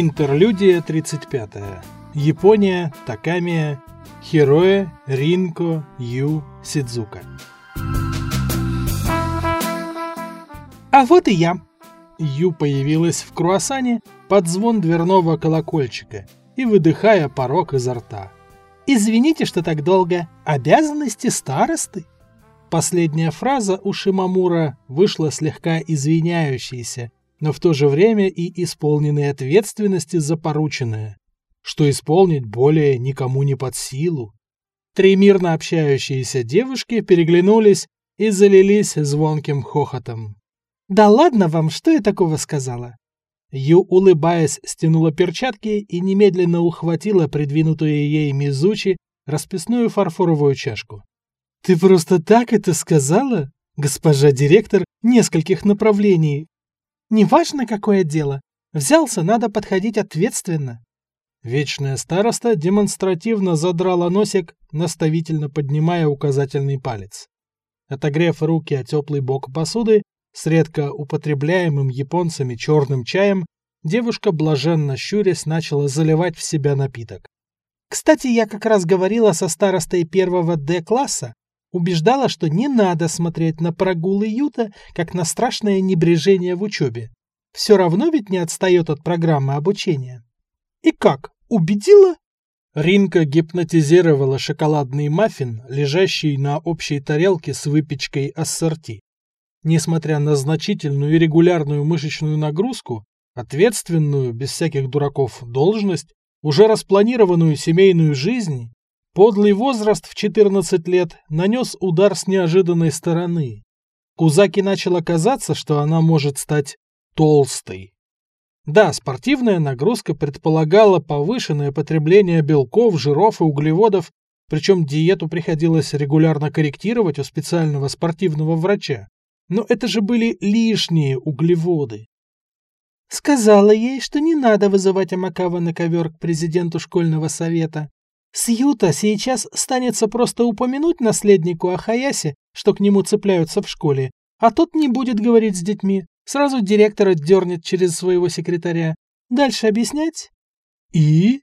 Интерлюдия 35. Япония, Такамия, Хироэ, Ринко, Ю, Сидзука. А вот и я. Ю появилась в круассане под звон дверного колокольчика и выдыхая порог изо рта. Извините, что так долго. Обязанности старосты. Последняя фраза у Шимамура вышла слегка извиняющейся, но в то же время и исполненной ответственности за порученное, что исполнить более никому не под силу. Три мирно общающиеся девушки переглянулись и залились звонким хохотом. «Да ладно вам, что я такого сказала?» Ю, улыбаясь, стянула перчатки и немедленно ухватила придвинутую ей Мизучи расписную фарфоровую чашку. «Ты просто так это сказала, госпожа директор нескольких направлений? Неважно, какое дело. Взялся, надо подходить ответственно». Вечная староста демонстративно задрала носик, наставительно поднимая указательный палец. Отогрев руки о теплый бок посуды, с редко употребляемым японцами черным чаем, девушка, блаженно щурясь, начала заливать в себя напиток. «Кстати, я как раз говорила со старостой первого Д-класса, убеждала, что не надо смотреть на прогулы Юта, как на страшное небрежение в учебе. Все равно ведь не отстает от программы обучения. И как, убедила? Ринка гипнотизировала шоколадный маффин, лежащий на общей тарелке с выпечкой ассорти. Несмотря на значительную и регулярную мышечную нагрузку, ответственную, без всяких дураков, должность, уже распланированную семейную жизнь, Подлый возраст в 14 лет нанес удар с неожиданной стороны. Кузаки начало казаться, что она может стать толстой. Да, спортивная нагрузка предполагала повышенное потребление белков, жиров и углеводов, причем диету приходилось регулярно корректировать у специального спортивного врача. Но это же были лишние углеводы. Сказала ей, что не надо вызывать Амакава на ковер к президенту школьного совета. Сьюта сейчас станется просто упомянуть наследнику о Хаясе, что к нему цепляются в школе, а тот не будет говорить с детьми, сразу директора дернет через своего секретаря. Дальше объяснять? И?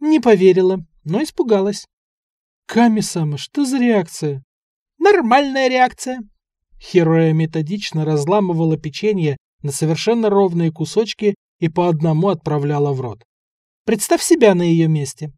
Не поверила, но испугалась. Ками-сама, что за реакция? Нормальная реакция. Хероя методично разламывала печенье на совершенно ровные кусочки и по одному отправляла в рот. Представь себя на ее месте.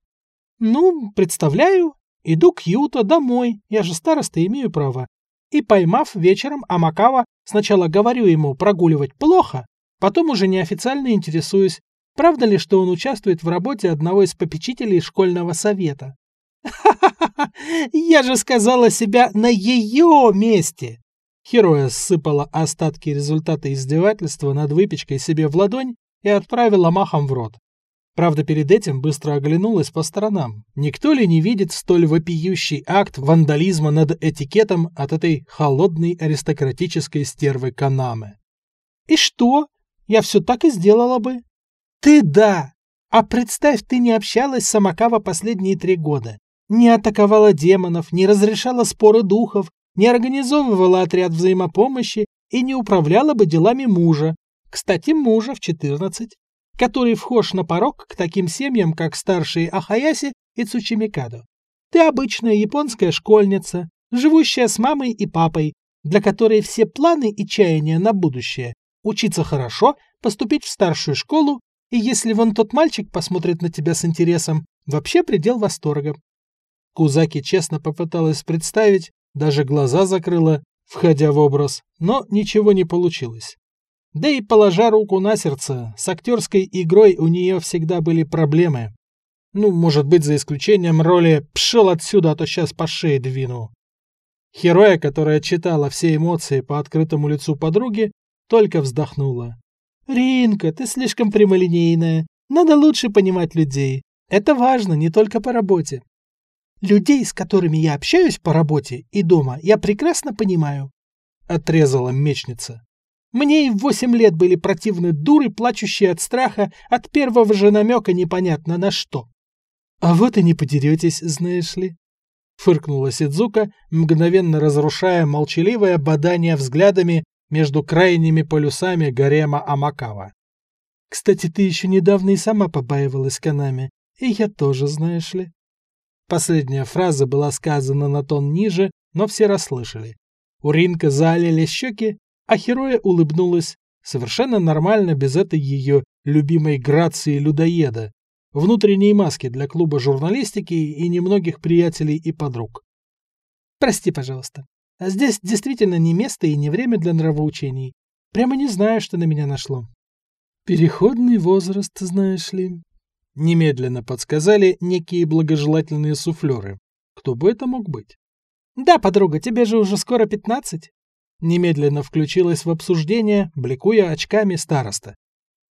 Ну, представляю, иду к Юто домой, я же староста имею право. И поймав вечером Амакава, сначала говорю ему прогуливать плохо, потом уже неофициально интересуюсь, правда ли, что он участвует в работе одного из попечителей школьного совета. Ха-ха-ха! Я же сказала себя на ее месте! Хероя сыпала остатки результата издевательства над выпечкой себе в ладонь и отправила махом в рот. Правда, перед этим быстро оглянулась по сторонам. Никто ли не видит столь вопиющий акт вандализма над этикетом от этой холодной аристократической стервы Канамы? И что? Я все так и сделала бы. Ты да! А представь, ты не общалась с Амакава последние три года. Не атаковала демонов, не разрешала споры духов, не организовывала отряд взаимопомощи и не управляла бы делами мужа. Кстати, мужа в четырнадцать который вхож на порог к таким семьям, как старшие Ахаяси и Цучимикадо. Ты обычная японская школьница, живущая с мамой и папой, для которой все планы и чаяния на будущее – учиться хорошо, поступить в старшую школу, и если вон тот мальчик посмотрит на тебя с интересом, вообще предел восторга. Кузаки честно попыталась представить, даже глаза закрыла, входя в образ, но ничего не получилось. Да и положа руку на сердце, с актерской игрой у нее всегда были проблемы. Ну, может быть, за исключением роли «пшел отсюда, а то сейчас по шее двину». Хероя, которая читала все эмоции по открытому лицу подруги, только вздохнула. «Ринка, ты слишком прямолинейная. Надо лучше понимать людей. Это важно не только по работе». «Людей, с которыми я общаюсь по работе и дома, я прекрасно понимаю», — отрезала мечница. Мне и в восемь лет были противны дуры, плачущие от страха от первого же намека непонятно на что. А вот и не подеретесь, знаешь ли. Фыркнула Сидзука, мгновенно разрушая молчаливое бадание взглядами между крайними полюсами гарема Амакава. Кстати, ты еще недавно и сама побаивалась Канами, и я тоже, знаешь ли. Последняя фраза была сказана на тон ниже, но все расслышали. У Ринка залили щеки, а Хероя улыбнулась, совершенно нормально без этой ее любимой грации людоеда, внутренней маски для клуба журналистики и немногих приятелей и подруг. Прости, пожалуйста. А здесь действительно не место и не время для нравоучений. Прямо не знаю, что на меня нашло. Переходный возраст, знаешь ли. Немедленно подсказали некие благожелательные суфлеры. Кто бы это мог быть? Да, подруга, тебе же уже скоро пятнадцать. Немедленно включилась в обсуждение, бликуя очками староста.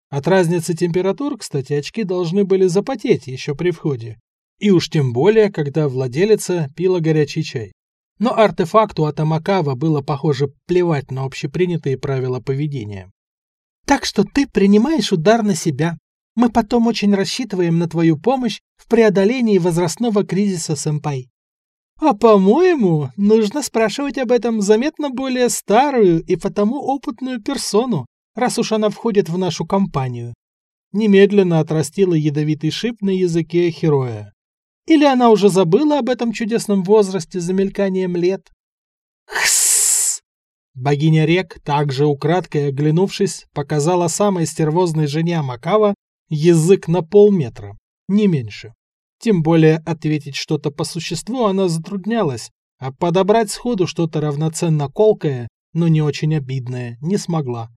От разницы температур, кстати, очки должны были запотеть еще при входе. И уж тем более, когда владелица пила горячий чай. Но артефакту от Амакава было, похоже, плевать на общепринятые правила поведения. «Так что ты принимаешь удар на себя. Мы потом очень рассчитываем на твою помощь в преодолении возрастного кризиса, сэмпай». «А по-моему, нужно спрашивать об этом заметно более старую и потому опытную персону, раз уж она входит в нашу компанию». Немедленно отрастила ядовитый шип на языке Хероя. Или она уже забыла об этом чудесном возрасте за мельканием лет? Хсс! Богиня рек, также украдкой оглянувшись, показала самой стервозной жене Макава язык на полметра, не меньше. Тем более ответить что-то по существу она затруднялась, а подобрать сходу что-то равноценно колкое, но не очень обидное, не смогла.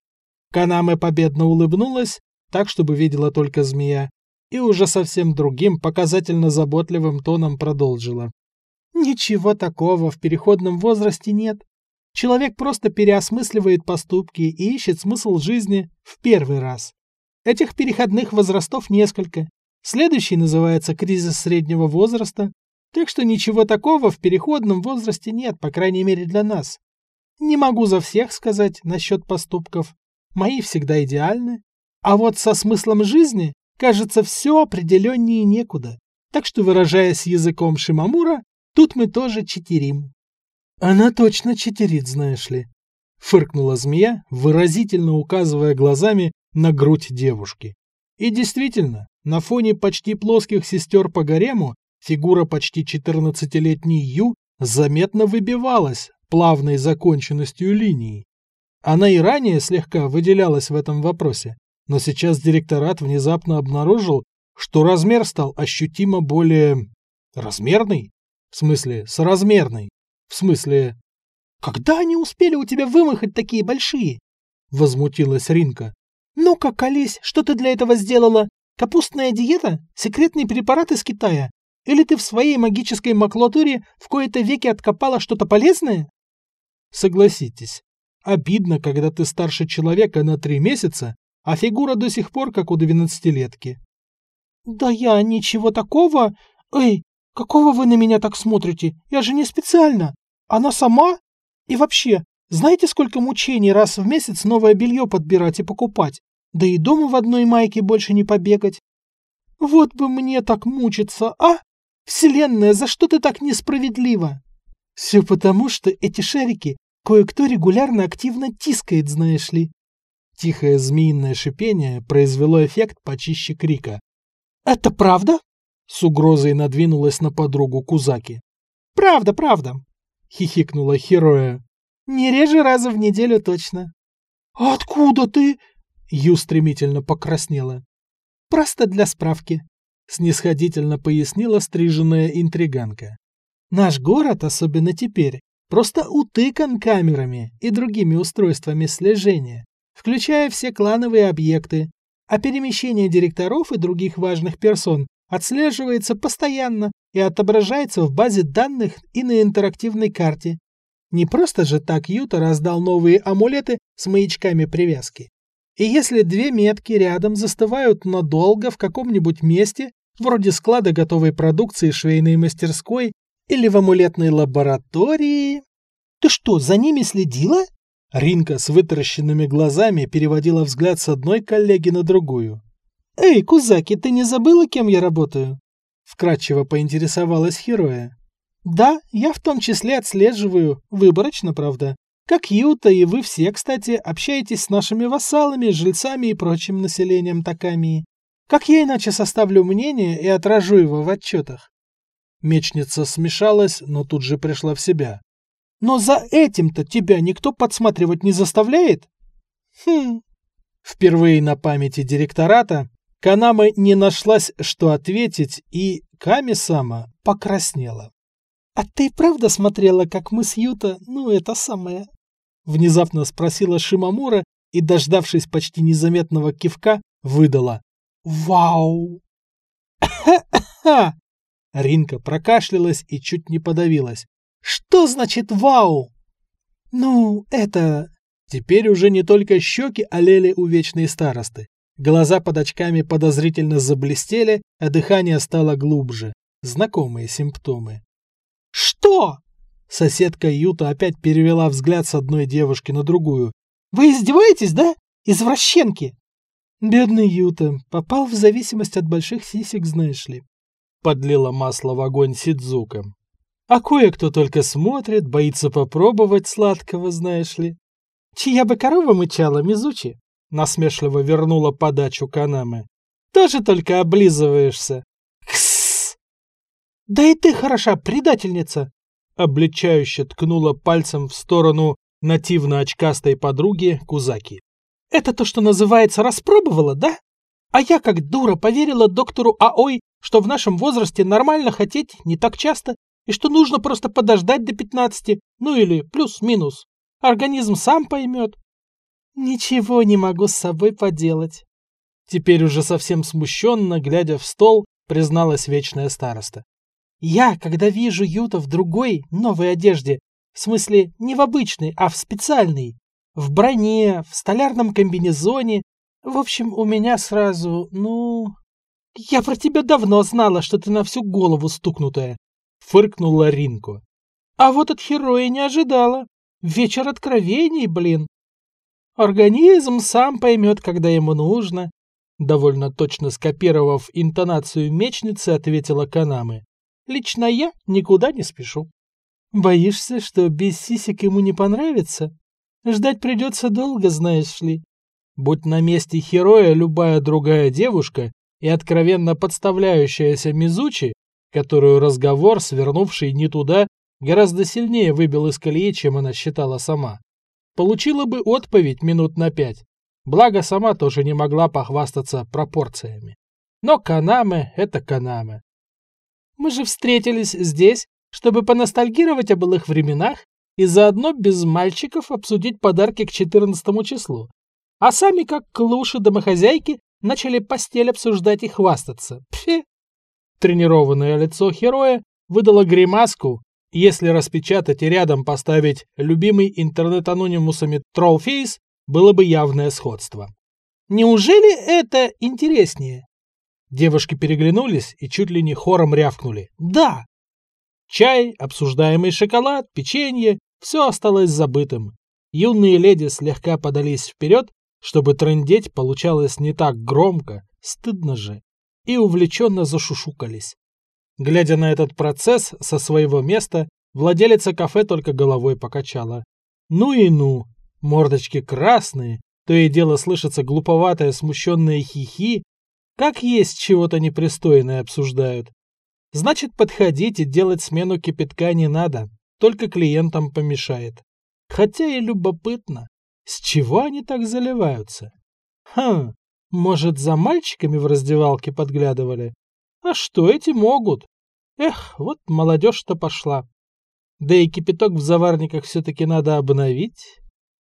Канаме победно улыбнулась, так, чтобы видела только змея, и уже совсем другим, показательно заботливым тоном продолжила. Ничего такого в переходном возрасте нет. Человек просто переосмысливает поступки и ищет смысл жизни в первый раз. Этих переходных возрастов несколько. Следующий называется кризис среднего возраста, так что ничего такого в переходном возрасте нет, по крайней мере для нас. Не могу за всех сказать насчет поступков. Мои всегда идеальны. А вот со смыслом жизни Кажется, все определеннее некуда. Так что, выражаясь языком Шимамура, тут мы тоже читерим. Она точно читерит, знаешь ли. Фыркнула змея, выразительно указывая глазами на грудь девушки. И действительно, на фоне почти плоских сестер по гарему фигура почти 14-летней Ю заметно выбивалась плавной законченностью линии. Она и ранее слегка выделялась в этом вопросе, но сейчас директорат внезапно обнаружил, что размер стал ощутимо более... размерный? В смысле, соразмерный? В смысле... «Когда они успели у тебя вымахать такие большие?» Возмутилась Ринка. «Ну-ка, колись, что ты для этого сделала? Капустная диета? Секретный препарат из Китая? Или ты в своей магической макулатуре в кои-то веки откопала что-то полезное?» Согласитесь, обидно, когда ты старше человека на три месяца, а фигура до сих пор как у двенадцатилетки. «Да я ничего такого... Эй, какого вы на меня так смотрите? Я же не специально. Она сама? И вообще, знаете, сколько мучений раз в месяц новое белье подбирать и покупать? Да и дома в одной майке больше не побегать. Вот бы мне так мучиться, а? Вселенная, за что ты так несправедлива? Все потому, что эти шарики кое-кто регулярно активно тискает, знаешь ли. Тихое змеиное шипение произвело эффект почище крика. «Это правда?» — с угрозой надвинулась на подругу Кузаки. «Правда, правда», — хихикнула Хероя. «Не реже раза в неделю точно». «Откуда ты?» — Ю стремительно покраснела. «Просто для справки», — снисходительно пояснила стриженная интриганка. «Наш город, особенно теперь, просто утыкан камерами и другими устройствами слежения включая все клановые объекты, а перемещение директоров и других важных персон отслеживается постоянно и отображается в базе данных и на интерактивной карте. Не просто же так Юта раздал новые амулеты с маячками привязки. И если две метки рядом застывают надолго в каком-нибудь месте, вроде склада готовой продукции швейной мастерской или в амулетной лаборатории... Ты что, за ними следила? Ринка с вытаращенными глазами переводила взгляд с одной коллеги на другую. «Эй, Кузаки, ты не забыла, кем я работаю?» Вкратчиво поинтересовалась Хероя. «Да, я в том числе отслеживаю, выборочно, правда, Как Юта и вы все, кстати, общаетесь с нашими вассалами, жильцами и прочим населением Такамии. Как я иначе составлю мнение и отражу его в отчетах? Мечница смешалась, но тут же пришла в себя. Но за этим-то тебя никто подсматривать не заставляет? Хм. Впервые на памяти директората Канама не нашлась, что ответить, и Ками-сама покраснела. «А ты правда смотрела, как мы с Юта, ну, это самое?» Внезапно спросила Шимамура и, дождавшись почти незаметного кивка, выдала. «Вау!» «Ха-ха!» Ринка прокашлялась и чуть не подавилась. «Что значит «вау»?» «Ну, это...» Теперь уже не только щеки олели у вечной старосты. Глаза под очками подозрительно заблестели, а дыхание стало глубже. Знакомые симптомы. «Что?» Соседка Юта опять перевела взгляд с одной девушки на другую. «Вы издеваетесь, да? Извращенки!» Бедный Юта попал в зависимость от больших сисек, знаешь ли. Подлила масло в огонь Сидзука. А кое-кто только смотрит, боится попробовать сладкого, знаешь ли. Чья бы корова мычала, Мизучи? Насмешливо вернула подачу Канаме. Тоже только облизываешься. Да и ты хороша, предательница! Обличающе ткнула пальцем в сторону нативно-очкастой подруги Кузаки. Это то, что называется распробовала, да? А я как дура поверила доктору Аой, что в нашем возрасте нормально хотеть не так часто, и что нужно просто подождать до 15, ну или плюс-минус. Организм сам поймет. Ничего не могу с собой поделать. Теперь уже совсем смущенно, глядя в стол, призналась вечная староста. Я, когда вижу Юта в другой, новой одежде, в смысле не в обычной, а в специальной, в броне, в столярном комбинезоне, в общем, у меня сразу, ну... Я про тебя давно знала, что ты на всю голову стукнутая, фыркнула Ринко. А вот от Хероя не ожидала. Вечер откровений, блин. Организм сам поймет, когда ему нужно. Довольно точно скопировав интонацию мечницы, ответила Канамы. Лично я никуда не спешу. Боишься, что без сисек ему не понравится? Ждать придется долго, знаешь ли. Будь на месте Хероя любая другая девушка и откровенно подставляющаяся Мизучи, которую разговор, свернувший не туда, гораздо сильнее выбил из колеи, чем она считала сама. Получила бы отповедь минут на пять, благо сама тоже не могла похвастаться пропорциями. Но Канаме — это Канаме. Мы же встретились здесь, чтобы поностальгировать о былых временах и заодно без мальчиков обсудить подарки к 14 числу. А сами, как клуши домохозяйки, начали постель обсуждать и хвастаться. Пфе! Тренированное лицо героя выдало гримаску, если распечатать и рядом поставить любимый интернет-анонимусами Trollface, было бы явное сходство. Неужели это интереснее? Девушки переглянулись и чуть ли не хором рявкнули. Да! Чай, обсуждаемый шоколад, печенье – все осталось забытым. Юные леди слегка подались вперед, чтобы трындеть получалось не так громко, стыдно же, и увлеченно зашушукались. Глядя на этот процесс со своего места, владелица кафе только головой покачала. Ну и ну, мордочки красные, то и дело слышится глуповатое смущенное хихи, как есть чего-то непристойное обсуждают. Значит, подходить и делать смену кипятка не надо, только клиентам помешает. Хотя и любопытно, с чего они так заливаются? Хм, может, за мальчиками в раздевалке подглядывали? А что эти могут? Эх, вот молодежь-то пошла. Да и кипяток в заварниках все-таки надо обновить.